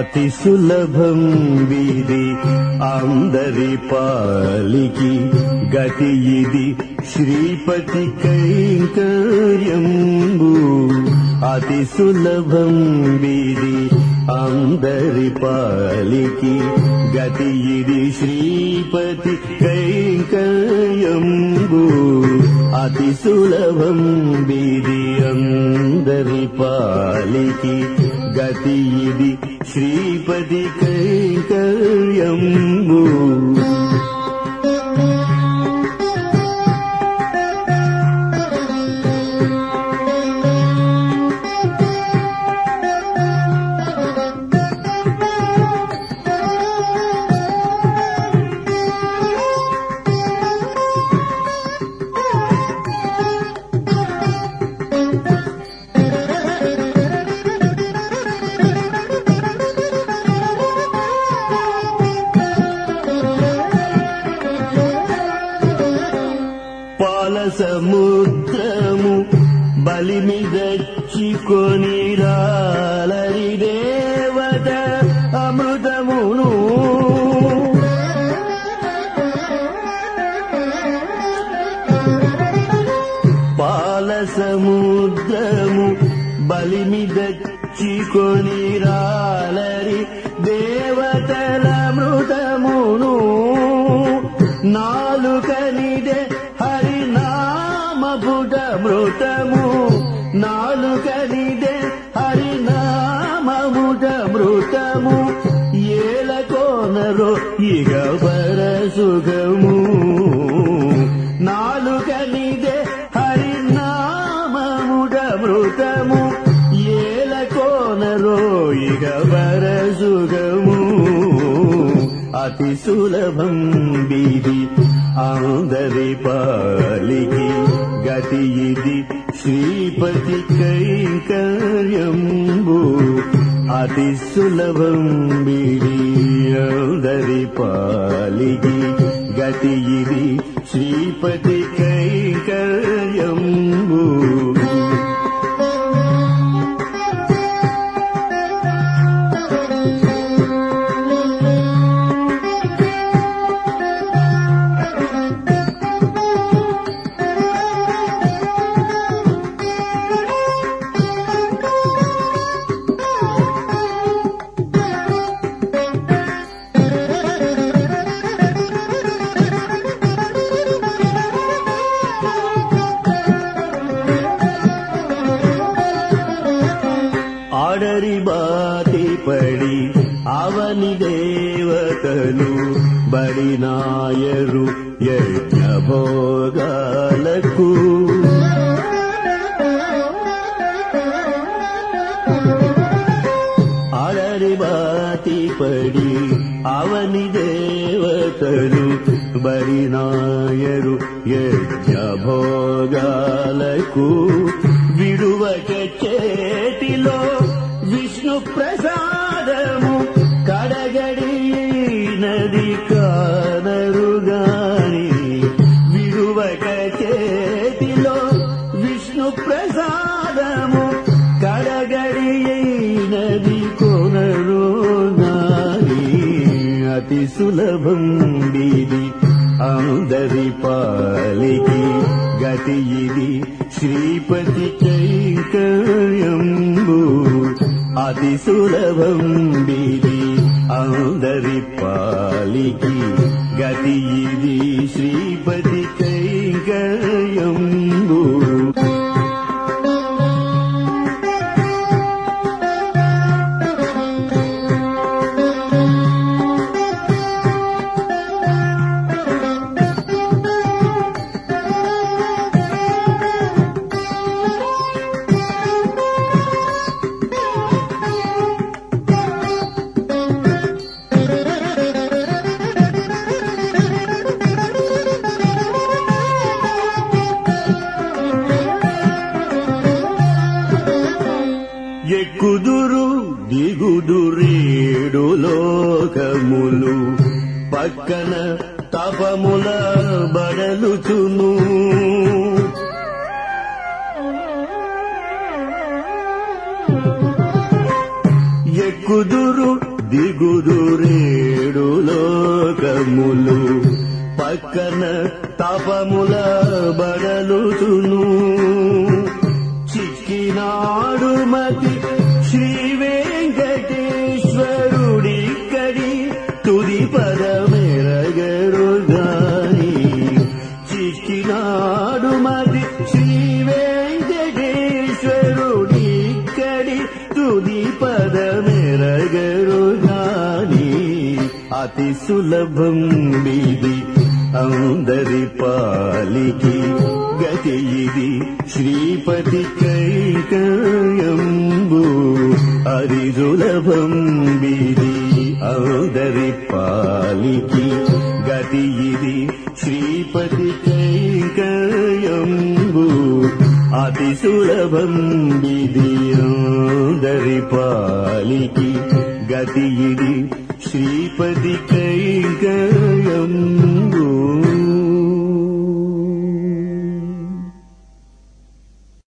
అతి సులభం వీది అందరి పాలికి గతి ఇది శ్రీపతి కైంకర్యంబు. అతి సులభం వీది అందరి పాలికి గతి ఇది శ్రీపతి కైంకర్యంబు. అతి సులభం వీది అందరి పాలికి గతి ఇది శ్రీపతి కైంకర్యంబు పాల సముద్రము బలిమిదచ్చుకొని రాలరి దేవత అమృతమును. పాల సముద్రము బలిమిదచ్చుకొని రాలరి హరినామముట మృతము ఏలకోనరో ఇక పరసుగము నాలుకనిదే హరినామముట మృతము ఇగ పర సుఖము. అతి సులభం బీది అందరి పాలికి గతి ఇది శ్రీపతి కైంకర్యంబు. అతి సులభం బీది అందరి పాలికి గతి అవని దేవతలు బడినాయరు యజ్ఞ భోగాలకు ఆడరి బాతి పడి అవని దేవతలు బడినాయరు యజ్ఞ భోగాలకు సులభం బీది అందరి పాలికి గతి ఇది శ్రీపతి కైంకర్యంబు అతి సులభం బీది అందరి పాలికి గతి ఇది శ్రీపతి ఎక్కుదురు దిగుదురేడు లోకములు. పక్కన తపముల బడలుచును. ఎక్కుదురు దిగుదురేడు లోకములు. పక్కన తపముల బడలుచును. అతి సులభం మీది అందరి పాలికి. గతి ఇది శ్రీపతి కైకయంబు అది సులభం మీది అందరి పాలికి. గతి ఇది శ్రీపతి కైకయంబు అతి సులభం మీది అందరి పాలికి. గతి ఇది శ్రీపతి కైకయంబు